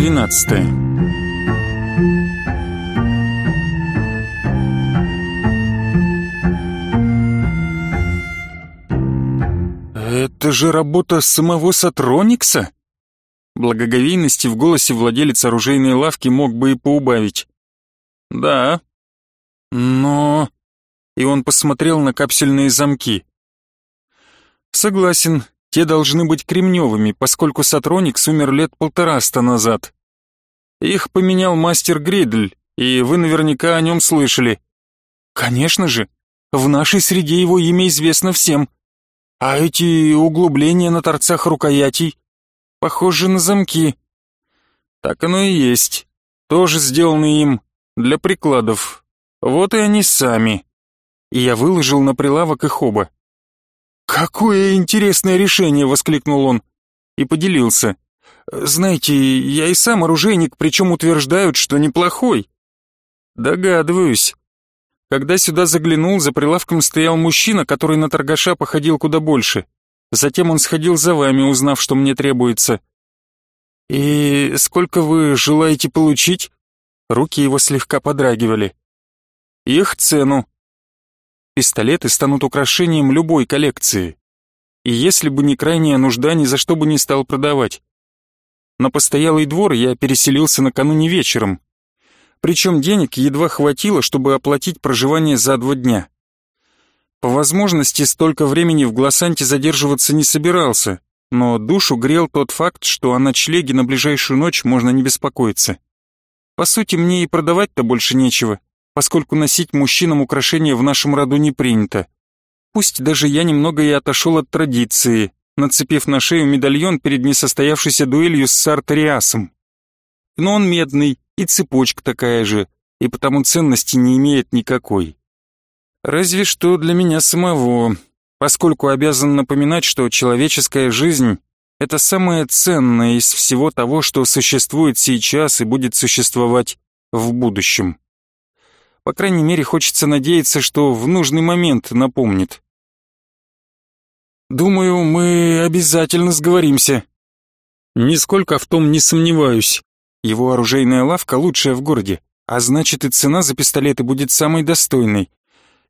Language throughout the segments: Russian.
Глава 12 «Это же работа самого Сатроникса?» Благоговейности в голосе владелец оружейной лавки мог бы и поубавить. «Да». «Но...» И он посмотрел на капсельные замки. «Согласен, те должны быть кремневыми, поскольку Сатроникс умер лет полтораста назад. Их поменял мастер Гридль, и вы наверняка о нем слышали. Конечно же, в нашей среде его имя известно всем. А эти углубления на торцах рукоятей похожи на замки. Так оно и есть. Тоже сделаны им для прикладов. Вот и они сами. И я выложил на прилавок их оба. «Какое интересное решение!» — воскликнул он и поделился. «Знаете, я и сам оружейник, причем утверждают, что неплохой». «Догадываюсь». Когда сюда заглянул, за прилавком стоял мужчина, который на торгаша походил куда больше. Затем он сходил за вами, узнав, что мне требуется. «И сколько вы желаете получить?» Руки его слегка подрагивали. «Их цену», Пистолеты станут украшением любой коллекции. И если бы не крайняя нужда, ни за что бы не стал продавать. На постоялый двор я переселился накануне вечером. Причем денег едва хватило, чтобы оплатить проживание за два дня. По возможности столько времени в Глассанте задерживаться не собирался, но душу грел тот факт, что о ночлеге на ближайшую ночь можно не беспокоиться. По сути, мне и продавать-то больше нечего поскольку носить мужчинам украшения в нашем роду не принято. Пусть даже я немного и отошел от традиции, нацепив на шею медальон перед несостоявшейся дуэлью с Сартариасом. Но он медный, и цепочка такая же, и потому ценности не имеет никакой. Разве что для меня самого, поскольку обязан напоминать, что человеческая жизнь — это самое ценное из всего того, что существует сейчас и будет существовать в будущем. По крайней мере, хочется надеяться, что в нужный момент напомнит. «Думаю, мы обязательно сговоримся». «Нисколько в том не сомневаюсь. Его оружейная лавка лучшая в городе, а значит и цена за пистолеты будет самой достойной.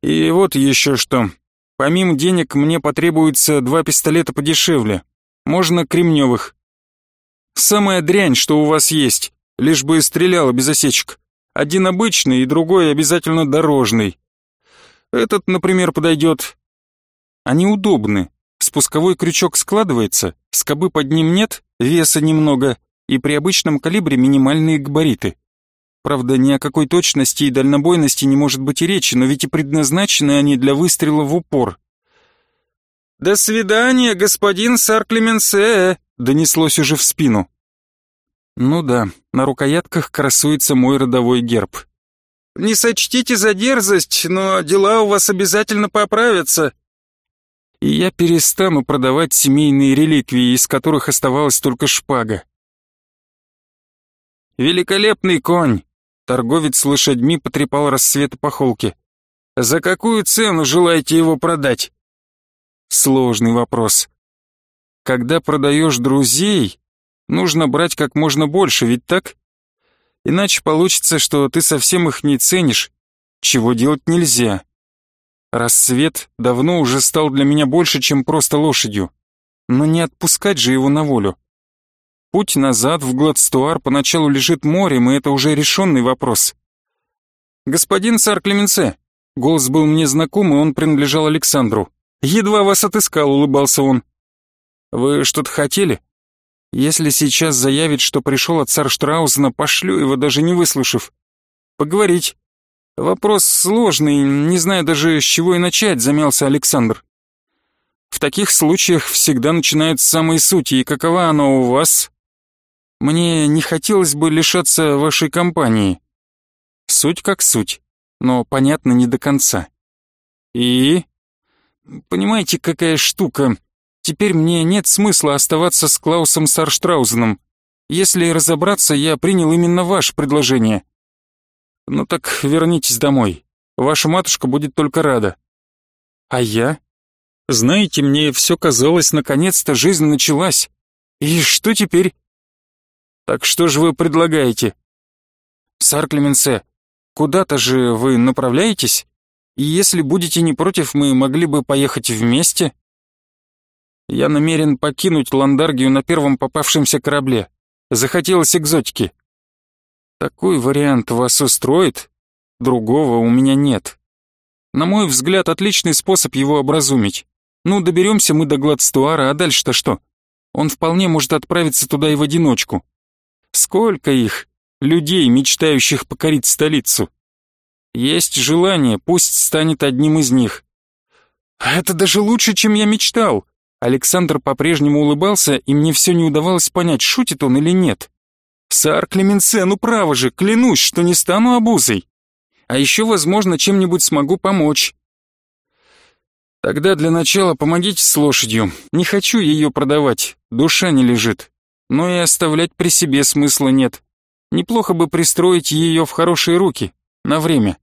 И вот еще что. Помимо денег мне потребуется два пистолета подешевле. Можно кремневых. Самая дрянь, что у вас есть, лишь бы стреляла без осечек. Один обычный и другой обязательно дорожный. Этот, например, подойдет. Они удобны. Спусковой крючок складывается, скобы под ним нет, веса немного, и при обычном калибре минимальные габариты. Правда, ни о какой точности и дальнобойности не может быть и речи, но ведь и предназначены они для выстрела в упор. «До свидания, господин Сарклеменсе!» донеслось уже в спину. Ну да, на рукоятках красуется мой родовой герб. «Не сочтите за дерзость, но дела у вас обязательно поправятся». И я перестану продавать семейные реликвии, из которых оставалась только шпага. «Великолепный конь!» Торговец с лошадьми потрепал рассвет по холке. «За какую цену желаете его продать?» Сложный вопрос. Когда продаешь друзей, Нужно брать как можно больше, ведь так? Иначе получится, что ты совсем их не ценишь, чего делать нельзя. Рассвет давно уже стал для меня больше, чем просто лошадью. Но не отпускать же его на волю. Путь назад в Гладстуар поначалу лежит морем, и это уже решенный вопрос. «Господин царь Клеменце!» Голос был мне знаком, и он принадлежал Александру. «Едва вас отыскал», — улыбался он. «Вы что-то хотели?» Если сейчас заявит, что пришел от Царштраузена, пошлю его, даже не выслушав. Поговорить. Вопрос сложный, не знаю даже, с чего и начать, замялся Александр. В таких случаях всегда начинают с самой сути, и какова она у вас? Мне не хотелось бы лишаться вашей компании. Суть как суть, но понятно не до конца. И... Понимаете, какая штука? Теперь мне нет смысла оставаться с Клаусом Сарштраузеном. Если разобраться, я принял именно ваше предложение. Ну так вернитесь домой. Ваша матушка будет только рада. А я? Знаете, мне все казалось, наконец-то жизнь началась. И что теперь? Так что же вы предлагаете? Сар Клеменсе, куда-то же вы направляетесь? И если будете не против, мы могли бы поехать вместе. Я намерен покинуть Ландаргию на первом попавшемся корабле. Захотелось экзотики. Такой вариант вас устроит? Другого у меня нет. На мой взгляд, отличный способ его образумить. Ну, доберемся мы до Гладстуара, а дальше-то что? Он вполне может отправиться туда и в одиночку. Сколько их, людей, мечтающих покорить столицу? Есть желание, пусть станет одним из них. Это даже лучше, чем я мечтал. Александр по-прежнему улыбался, и мне все не удавалось понять, шутит он или нет. Сар Клеменсе, ну право же, клянусь, что не стану обузой. А еще, возможно, чем-нибудь смогу помочь. Тогда для начала помогите с лошадью. Не хочу ее продавать, душа не лежит. Но и оставлять при себе смысла нет. Неплохо бы пристроить ее в хорошие руки, на время.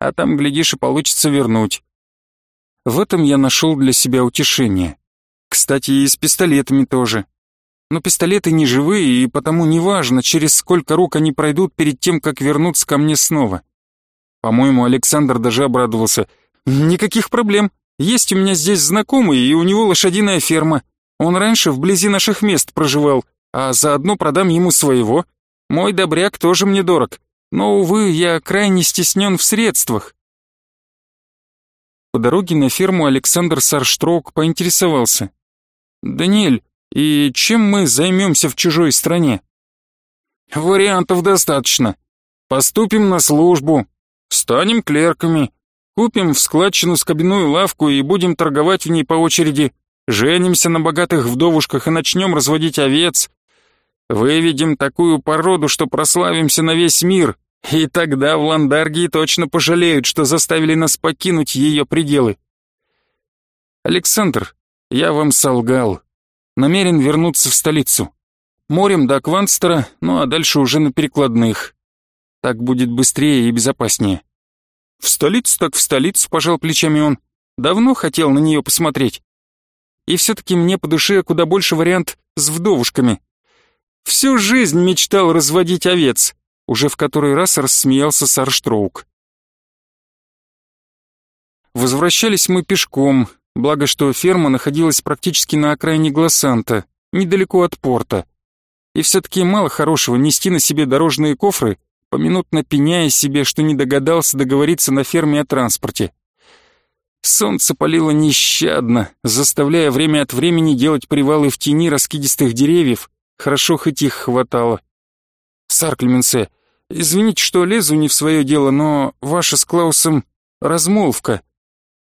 А там, глядишь, и получится вернуть. В этом я нашел для себя утешение. Кстати, и с пистолетами тоже. Но пистолеты не живые, и потому неважно, через сколько рук они пройдут перед тем, как вернуться ко мне снова. По-моему, Александр даже обрадовался. «Никаких проблем. Есть у меня здесь знакомый, и у него лошадиная ферма. Он раньше вблизи наших мест проживал, а заодно продам ему своего. Мой добряк тоже мне дорог, но, увы, я крайне стеснен в средствах». По дороге на ферму Александр Сарштроук поинтересовался. «Даниэль, и чем мы займемся в чужой стране?» «Вариантов достаточно. Поступим на службу, станем клерками, купим в складчину скобяную лавку и будем торговать в ней по очереди, женимся на богатых вдовушках и начнем разводить овец, выведем такую породу, что прославимся на весь мир, и тогда в Ландаргии точно пожалеют, что заставили нас покинуть ее пределы. Александр, я вам солгал. Намерен вернуться в столицу. Морем до Кванстера, ну а дальше уже на перекладных. Так будет быстрее и безопаснее. В столицу так в столицу, пожал плечами он. Давно хотел на нее посмотреть. И все-таки мне по душе куда больше вариант с вдовушками. Всю жизнь мечтал разводить овец. Уже в который раз рассмеялся Сарштроук. Возвращались мы пешком, Благо, что ферма находилась практически на окраине Глассанта, недалеко от порта. И все-таки мало хорошего нести на себе дорожные кофры, поминутно пеняя себе, что не догадался договориться на ферме о транспорте. Солнце палило нещадно, заставляя время от времени делать привалы в тени раскидистых деревьев, хорошо хоть их хватало. Сар Клеменсе, извините, что лезу не в свое дело, но ваша с Клаусом размолвка —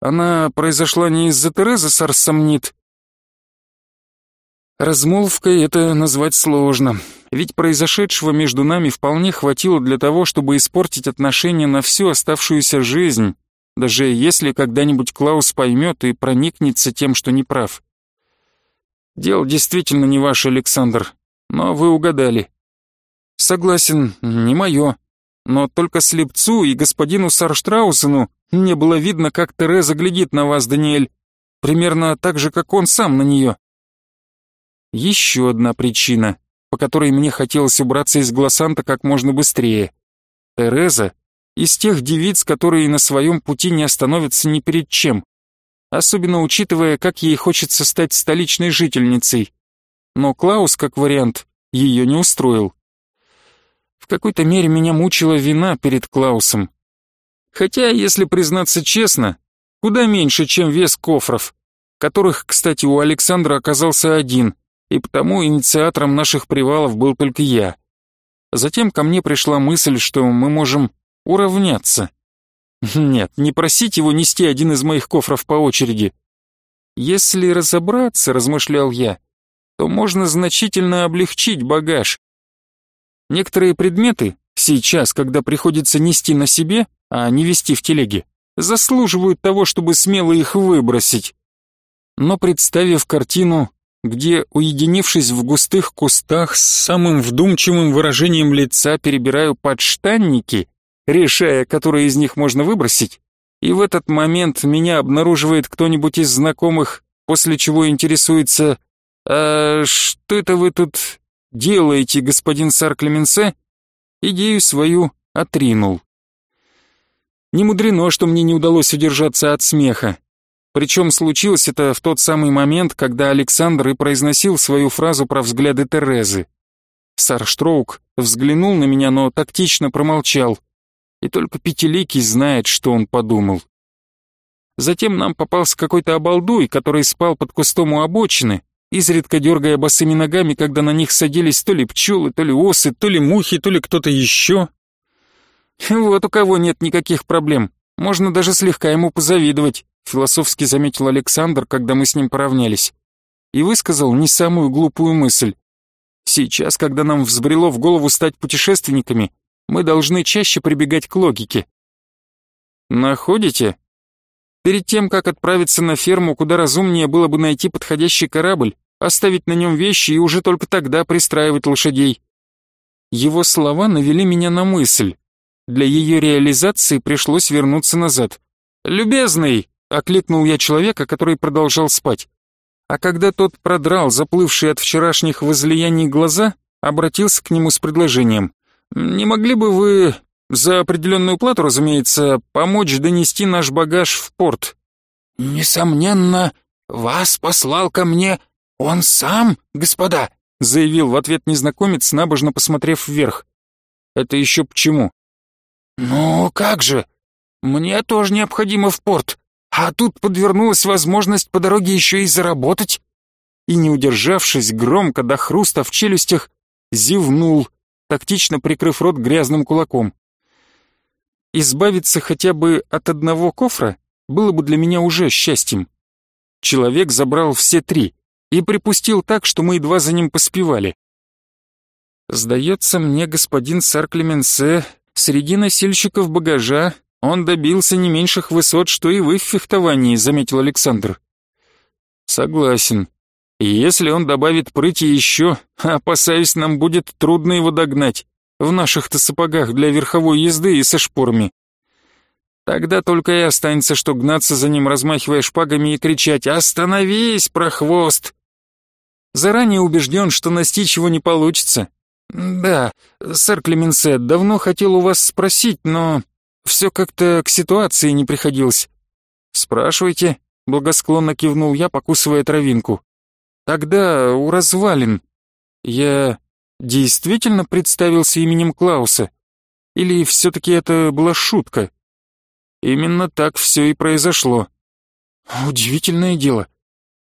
она произошла не из-за Терезы Сарсомнит. Размолвкой это назвать сложно, ведь произошедшего между нами вполне хватило для того, чтобы испортить отношения на всю оставшуюся жизнь, даже если когда-нибудь Клаус поймет и проникнется тем, что не прав. Дело действительно не ваше, Александр, но вы угадали. Согласен, не мое, но только слепцу и господину Сарштраусену не было видно, как Тереза глядит на вас, Даниэль, примерно так же, как он сам на нее. Еще одна причина, по которой мне хотелось убраться из Глассанта как можно быстрее. Тереза из тех девиц, которые на своем пути не остановятся ни перед чем, особенно учитывая, как ей хочется стать столичной жительницей. Но Клаус, как вариант, ее не устроил. В какой-то мере меня мучила вина перед Клаусом. Хотя, если признаться честно, куда меньше, чем вес кофров, которых, кстати, у Александра оказался один, и потому инициатором наших привалов был только я. Затем ко мне пришла мысль, что мы можем уравняться. Нет, не просить его нести один из моих кофров по очереди. Если разобраться, размышлял я, то можно значительно облегчить багаж. Некоторые предметы, сейчас, когда приходится нести на себе, а не вести в телеге, заслуживают того, чтобы смело их выбросить. Но представив картину, где, уединившись в густых кустах, с самым вдумчивым выражением лица перебираю подштанники, решая, которые из них можно выбросить, и в этот момент меня обнаруживает кто-нибудь из знакомых, после чего интересуется «А что это вы тут делаете, господин сар Клеменсе, идею свою отринул. Не мудрено, что мне не удалось удержаться от смеха. Причем случилось это в тот самый момент, когда Александр и произносил свою фразу про взгляды Терезы. Сар Штроук взглянул на меня, но тактично промолчал. И только Пятиликий знает, что он подумал. Затем нам попался какой-то обалдуй, который спал под кустом у обочины, изредка дергая босыми ногами, когда на них садились то ли пчелы, то ли осы, то ли мухи, то ли кто-то еще. Вот у кого нет никаких проблем, можно даже слегка ему позавидовать философски заметил Александр, когда мы с ним поравнялись, и высказал не самую глупую мысль. Сейчас, когда нам взбрело в голову стать путешественниками, мы должны чаще прибегать к логике. Находите? Перед тем, как отправиться на ферму, куда разумнее было бы найти подходящий корабль, оставить на нем вещи и уже только тогда пристраивать лошадей. Его слова навели меня на мысль. Для ее реализации пришлось вернуться назад. «Любезный!» Окликнул я человека, который продолжал спать. А когда тот продрал заплывшие от вчерашних возлияний глаза, обратился к нему с предложением. «Не могли бы вы, за определенную плату, разумеется, помочь донести наш багаж в порт?» «Несомненно, вас послал ко мне он сам, господа», заявил в ответ незнакомец, набожно посмотрев вверх. «Это еще почему?» «Ну, как же, мне тоже необходимо в порт. А тут подвернулась возможность по дороге еще и заработать. И не удержавшись, громко до хруста в челюстях, зевнул, тактично прикрыв рот грязным кулаком. Избавиться хотя бы от одного кофра было бы для меня уже счастьем. Человек забрал все три и припустил так, что мы едва за ним поспевали. Сдается мне, господин сар Клеменсе, среди носильщиков багажа он добился не меньших высот, что и вы в фехтовании, заметил Александр. Согласен. Если он добавит прыти еще, опасаюсь, нам будет трудно его догнать. В наших-то сапогах для верховой езды и со шпорами. Тогда только и останется, что гнаться за ним, размахивая шпагами и кричать «Остановись, прохвост!» Заранее убежден, что настичь его не получится. Да, сэр Клеменсе, давно хотел у вас спросить, но все как-то к ситуации не приходилось. Спрашивайте, благосклонно кивнул я, покусывая травинку. Тогда у развалин. Я действительно представился именем Клауса? Или все-таки это была шутка? Именно так все и произошло. Удивительное дело.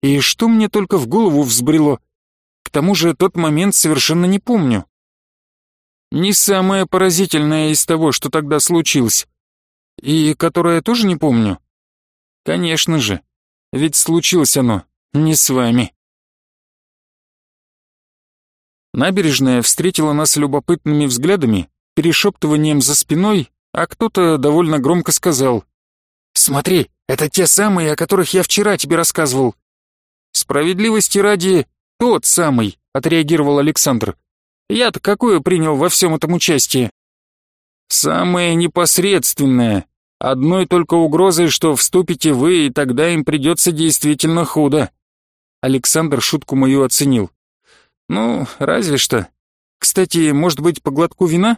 И что мне только в голову взбрело? К тому же тот момент совершенно не помню. Не самое поразительное из того, что тогда случилось. И которое тоже не помню. Конечно же, ведь случилось оно не с вами. Набережная встретила нас любопытными взглядами, перешептыванием за спиной, а кто-то довольно громко сказал. «Смотри, это те самые, о которых я вчера тебе рассказывал». «Справедливости ради, тот самый», — отреагировал Александр. Я-то какое принял во всем этом участие? Самое непосредственное. Одной только угрозой, что вступите вы, и тогда им придется действительно худо. Александр шутку мою оценил. Ну, разве что. Кстати, может быть, по глотку вина?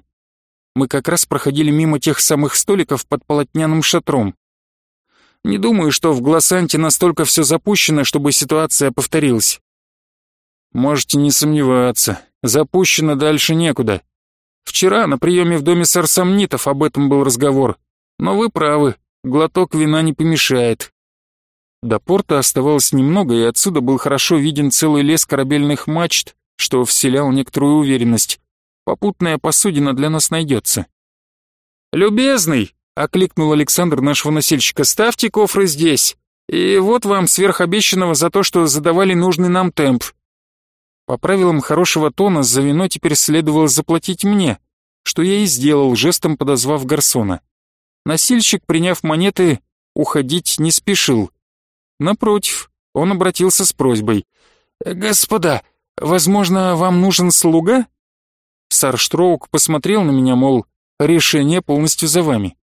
Мы как раз проходили мимо тех самых столиков под полотняным шатром. Не думаю, что в Глассанте настолько все запущено, чтобы ситуация повторилась. Можете не сомневаться. Запущено дальше некуда. Вчера на приеме в доме сарсамнитов об этом был разговор. Но вы правы, глоток вина не помешает. До порта оставалось немного, и отсюда был хорошо виден целый лес корабельных мачт, что вселял некоторую уверенность. Попутная посудина для нас найдется. «Любезный!» — окликнул Александр нашего носильщика. «Ставьте кофры здесь. И вот вам сверхобещанного за то, что задавали нужный нам темп. По правилам хорошего тона за вино теперь следовало заплатить мне, что я и сделал, жестом подозвав гарсона. Носильщик, приняв монеты, уходить не спешил. Напротив, он обратился с просьбой. «Господа, возможно, вам нужен слуга?» Сарштроук посмотрел на меня, мол, решение полностью за вами.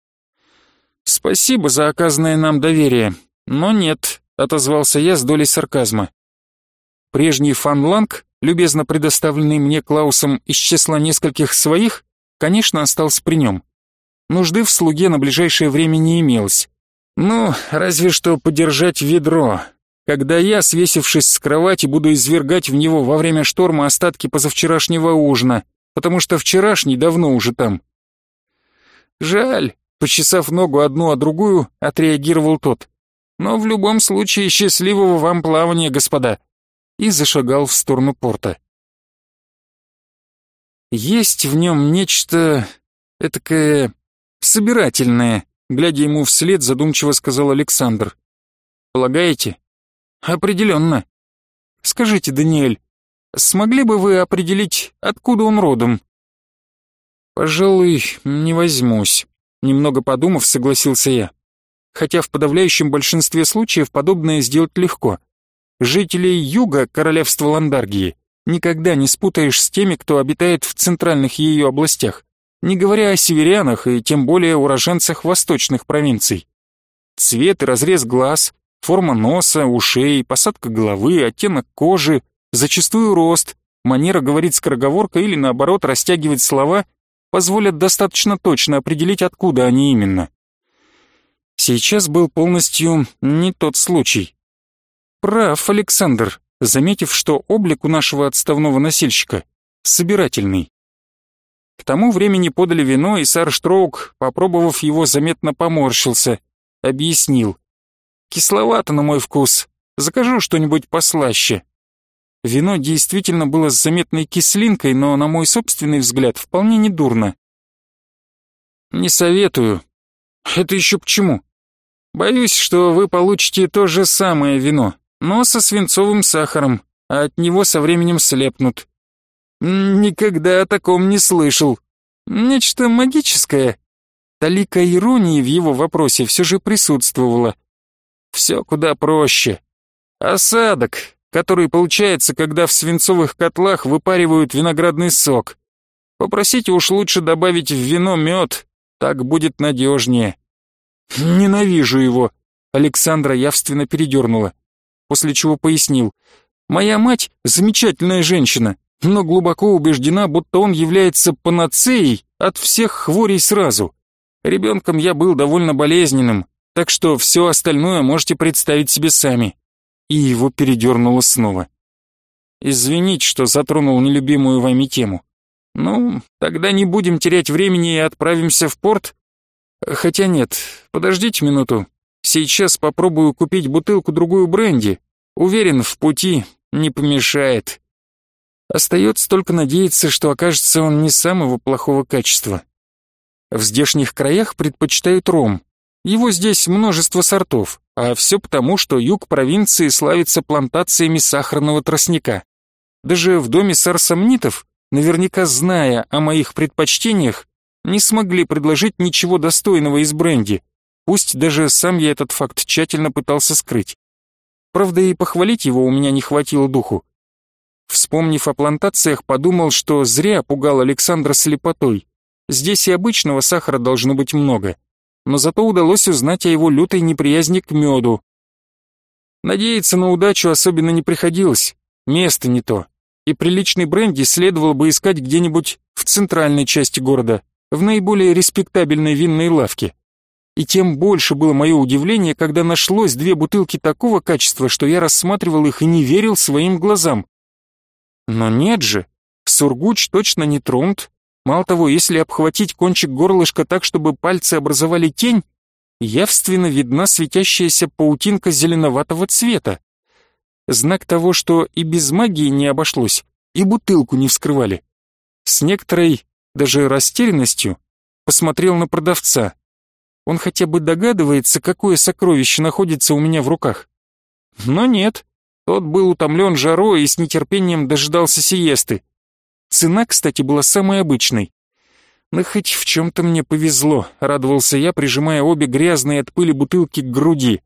«Спасибо за оказанное нам доверие, но нет», — отозвался я с долей сарказма. Прежний фанланг любезно предоставленный мне Клаусом из числа нескольких своих, конечно, остался при нем. Нужды в слуге на ближайшее время не имелось. Ну, разве что подержать ведро, когда я, свесившись с кровати, буду извергать в него во время шторма остатки позавчерашнего ужина, потому что вчерашний давно уже там. Жаль, почесав ногу одну, а другую, отреагировал тот. Но в любом случае счастливого вам плавания, господа. И зашагал в сторону порта. Есть в нем нечто этакое собирательное, глядя ему вслед, задумчиво сказал Александр. Полагаете? Определенно. Скажите, Даниэль, смогли бы вы определить, откуда он родом? Пожалуй, не возьмусь. Немного подумав, согласился я. Хотя в подавляющем большинстве случаев подобное сделать легко. Жителей юга королевства Ландаргии никогда не спутаешь с теми, кто обитает в центральных ее областях, не говоря о северянах и тем более уроженцах восточных провинций. Цвет и разрез глаз, форма носа, ушей, посадка головы, оттенок кожи, зачастую рост, манера говорить скороговоркой или наоборот растягивать слова позволят достаточно точно определить, откуда они именно. Сейчас был полностью не тот случай. Прав Александр, заметив, что облик у нашего отставного носильщика собирательный. К тому времени подали вино, и сэр Штроук, попробовав его, заметно поморщился, объяснил. «Кисловато на мой вкус. Закажу что-нибудь послаще». Вино действительно было с заметной кислинкой, но, на мой собственный взгляд, вполне недурно. «Не советую. Это еще почему? Боюсь, что вы получите то же самое вино, но со свинцовым сахаром, а от него со временем слепнут. Никогда о таком не слышал. Нечто магическое. Талика иронии в его вопросе все же присутствовала. Все куда проще. Осадок, который получается, когда в свинцовых котлах выпаривают виноградный сок. Попросите уж лучше добавить в вино мед, так будет надежнее. Ненавижу его. Александра явственно передернула, после чего пояснил. Моя мать замечательная женщина, но глубоко убеждена, будто он является панацеей от всех хворей сразу. Ребенком я был довольно болезненным, так что все остальное можете представить себе сами. И его передернуло снова. Извините, что затронул нелюбимую вами тему. Ну, тогда не будем терять времени и отправимся в порт. Хотя нет, подождите минуту. Сейчас попробую купить бутылку-другую бренди. Уверен, в пути не помешает. Остается только надеяться, что окажется он не самого плохого качества. В здешних краях предпочитают ром. Его здесь множество сортов, а все потому, что юг провинции славится плантациями сахарного тростника. Даже в доме сарсомнитов, наверняка зная о моих предпочтениях, не смогли предложить ничего достойного из бренди, пусть даже сам я этот факт тщательно пытался скрыть. Правда, и похвалить его у меня не хватило духу. Вспомнив о плантациях, подумал, что зря пугал Александра слепотой. Здесь и обычного сахара должно быть много. Но зато удалось узнать о его лютой неприязни к меду. Надеяться на удачу особенно не приходилось. Место не то. И приличный бренди следовало бы искать где-нибудь в центральной части города, в наиболее респектабельной винной лавке. И тем больше было мое удивление, когда нашлось две бутылки такого качества, что я рассматривал их и не верил своим глазам. Но нет же, сургуч точно не тронут. Мало того, если обхватить кончик горлышка так, чтобы пальцы образовали тень, явственно видна светящаяся паутинка зеленоватого цвета. Знак того, что и без магии не обошлось, и бутылку не вскрывали. С некоторой, даже растерянностью, посмотрел на продавца. Он хотя бы догадывается, какое сокровище находится у меня в руках. Но нет, тот был утомлен жарой и с нетерпением дожидался сиесты. Цена, кстати, была самой обычной. Но хоть в чем-то мне повезло, радовался я, прижимая обе грязные от пыли бутылки к груди.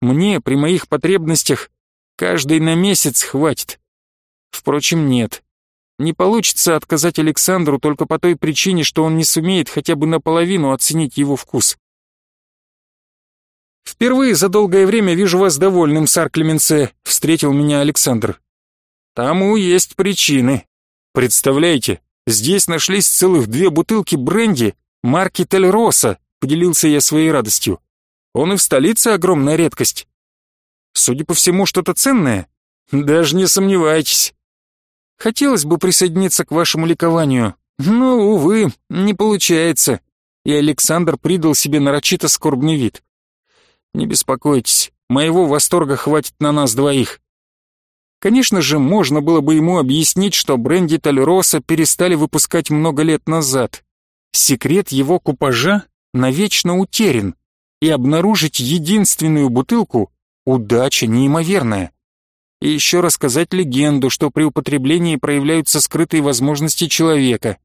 Мне, при моих потребностях, каждый на месяц хватит. Впрочем, нет. Не получится отказать Александру только по той причине, что он не сумеет хотя бы наполовину оценить его вкус. «Впервые за долгое время вижу вас довольным, сар Клеменце», — встретил меня Александр. Тому есть причины. Представляете, здесь нашлись целых две бутылки бренди марки Тельроса, поделился я своей радостью. Он и в столице огромная редкость. Судя по всему, что-то ценное? Даже не сомневайтесь. Хотелось бы присоединиться к вашему ликованию, но, увы, не получается. И Александр придал себе нарочито скорбный вид. Не беспокойтесь, моего восторга хватит на нас двоих. Конечно же, можно было бы ему объяснить, что бренди Толероса перестали выпускать много лет назад. Секрет его купажа навечно утерян, и обнаружить единственную бутылку — удача неимоверная и еще рассказать легенду, что при употреблении проявляются скрытые возможности человека.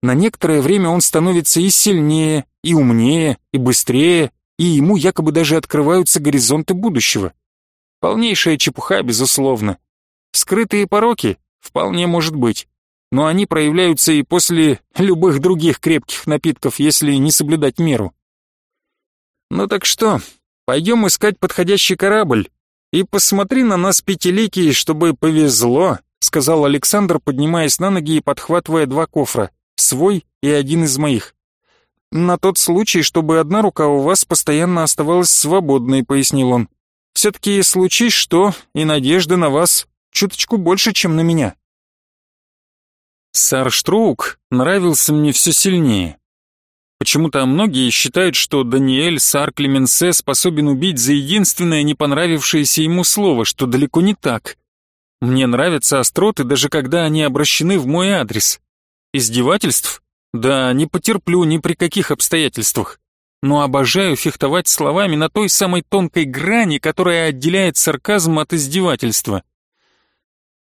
На некоторое время он становится и сильнее, и умнее, и быстрее, и ему якобы даже открываются горизонты будущего. Полнейшая чепуха, безусловно. Скрытые пороки? Вполне может быть. Но они проявляются и после любых других крепких напитков, если не соблюдать меру. Ну так что, пойдем искать подходящий корабль, «И посмотри на нас, пятиликие, чтобы повезло», сказал Александр, поднимаясь на ноги и подхватывая два кофра, свой и один из моих. «На тот случай, чтобы одна рука у вас постоянно оставалась свободной», пояснил он. «Все-таки случись что, и надежды на вас чуточку больше, чем на меня». Сарштроук нравился мне все сильнее. Почему-то многие считают, что Даниэль Сар Клеменсе способен убить за единственное не понравившееся ему слово, что далеко не так. Мне нравятся остроты, даже когда они обращены в мой адрес. Издевательств? Да, не потерплю ни при каких обстоятельствах. Но обожаю фехтовать словами на той самой тонкой грани, которая отделяет сарказм от издевательства.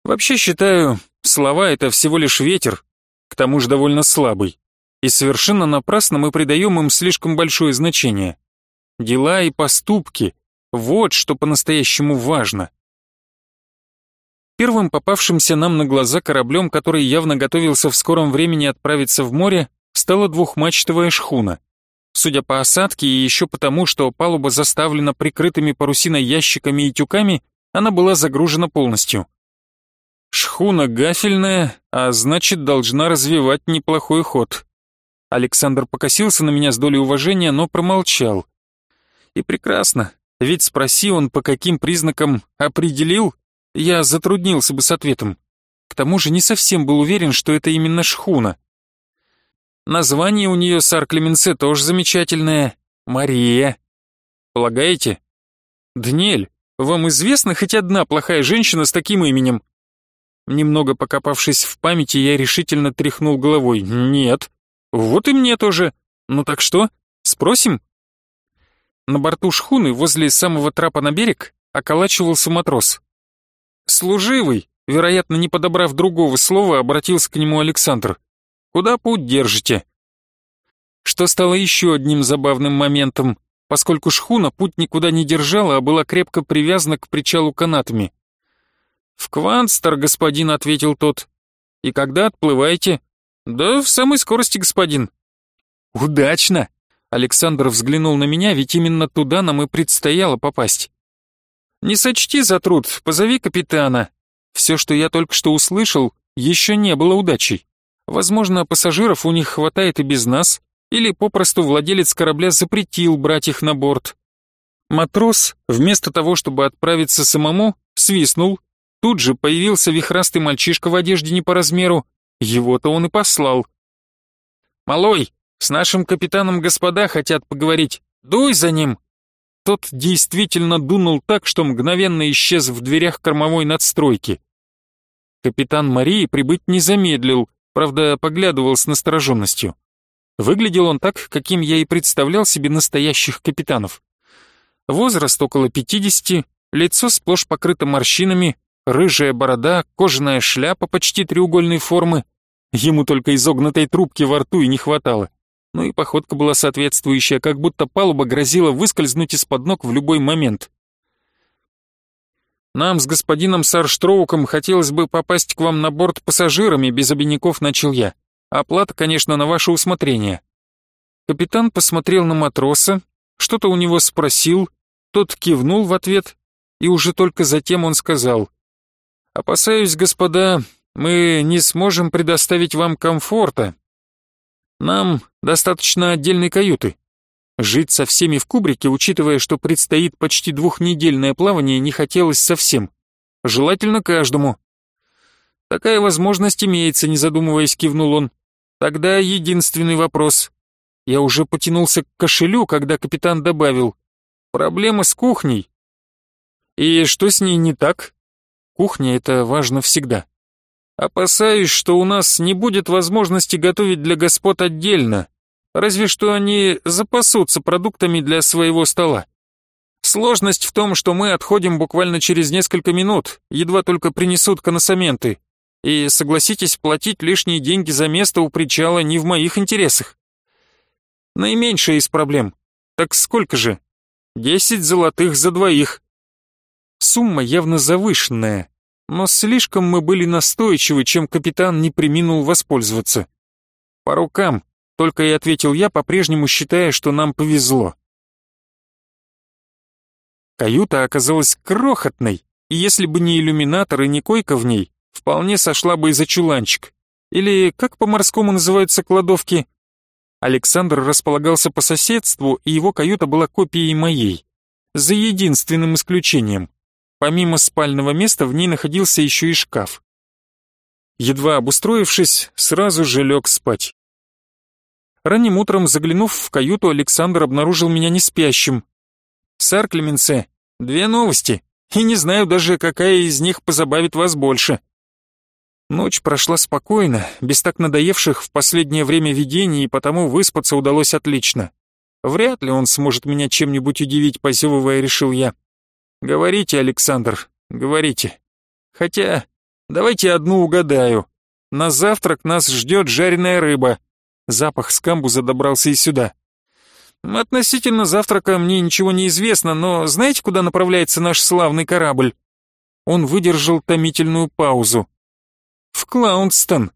Вообще считаю, слова — это всего лишь ветер, к тому же довольно слабый и совершенно напрасно мы придаем им слишком большое значение. Дела и поступки — вот что по-настоящему важно. Первым попавшимся нам на глаза кораблем, который явно готовился в скором времени отправиться в море, стала двухмачтовая шхуна. Судя по осадке и еще потому, что палуба заставлена прикрытыми парусиной ящиками и тюками, она была загружена полностью. Шхуна гафельная, а значит должна развивать неплохой ход. Александр покосился на меня с долей уважения, но промолчал. И прекрасно, ведь спроси он, по каким признакам определил, я затруднился бы с ответом. К тому же не совсем был уверен, что это именно шхуна. Название у нее Сар Клеменсе тоже замечательное. Мария. Полагаете? Днель, вам известна хоть одна плохая женщина с таким именем? Немного покопавшись в памяти, я решительно тряхнул головой. Нет. Вот и мне тоже. Ну так что, спросим? На борту шхуны, возле самого трапа на берег, околачивался матрос. Служивый, вероятно, не подобрав другого слова, обратился к нему Александр. «Куда путь держите?» Что стало еще одним забавным моментом, поскольку шхуна путь никуда не держала, а была крепко привязана к причалу канатами. «В Кванстер, господин», — ответил тот. «И когда отплываете?» «Да в самой скорости, господин». «Удачно!» Александр взглянул на меня, ведь именно туда нам и предстояло попасть. «Не сочти за труд, позови капитана. Все, что я только что услышал, еще не было удачей. Возможно, пассажиров у них хватает и без нас, или попросту владелец корабля запретил брать их на борт. Матрос, вместо того, чтобы отправиться самому, свистнул. Тут же появился вихрастый мальчишка в одежде не по размеру, его-то он и послал. «Малой, с нашим капитаном господа хотят поговорить. Дуй за ним!» Тот действительно дунул так, что мгновенно исчез в дверях кормовой надстройки. Капитан Марии прибыть не замедлил, правда, поглядывал с настороженностью. Выглядел он так, каким я и представлял себе настоящих капитанов. Возраст около пятидесяти, лицо сплошь покрыто морщинами, Рыжая борода, кожаная шляпа почти треугольной формы. Ему только изогнутой трубки во рту и не хватало. Ну и походка была соответствующая, как будто палуба грозила выскользнуть из-под ног в любой момент. «Нам с господином Сарштроуком хотелось бы попасть к вам на борт пассажирами, без обиняков начал я. Оплата, конечно, на ваше усмотрение». Капитан посмотрел на матроса, что-то у него спросил, тот кивнул в ответ, и уже только затем он сказал Опасаюсь, господа, мы не сможем предоставить вам комфорта. Нам достаточно отдельной каюты. Жить со всеми в кубрике, учитывая, что предстоит почти двухнедельное плавание, не хотелось совсем. Желательно каждому. Такая возможность имеется, не задумываясь, кивнул он. Тогда единственный вопрос. Я уже потянулся к кошелю, когда капитан добавил. Проблема с кухней. И что с ней не так? Кухня — это важно всегда. Опасаюсь, что у нас не будет возможности готовить для господ отдельно, разве что они запасутся продуктами для своего стола. Сложность в том, что мы отходим буквально через несколько минут, едва только принесут коносаменты. И, согласитесь, платить лишние деньги за место у причала не в моих интересах. Наименьшая из проблем. Так сколько же? Десять золотых за двоих. Сумма явно завышенная, но слишком мы были настойчивы, чем капитан не приминул воспользоваться. По рукам, только и ответил я, по-прежнему считая, что нам повезло. Каюта оказалась крохотной, и если бы не иллюминатор и не койка в ней, вполне сошла бы и за чуланчик. Или как по-морскому называются кладовки? Александр располагался по соседству, и его каюта была копией моей. За единственным исключением. Помимо спального места в ней находился еще и шкаф. Едва обустроившись, сразу же лег спать. Ранним утром, заглянув в каюту, Александр обнаружил меня не спящим. «Сэр Клеменсе, две новости, и не знаю даже, какая из них позабавит вас больше». Ночь прошла спокойно, без так надоевших в последнее время видений, и потому выспаться удалось отлично. Вряд ли он сможет меня чем-нибудь удивить, позевывая, решил я. Говорите, Александр, говорите. Хотя, давайте одну угадаю. На завтрак нас ждет жареная рыба. Запах с камбуза добрался и сюда. Относительно завтрака мне ничего не известно, но знаете, куда направляется наш славный корабль? Он выдержал томительную паузу. В Клаунстон.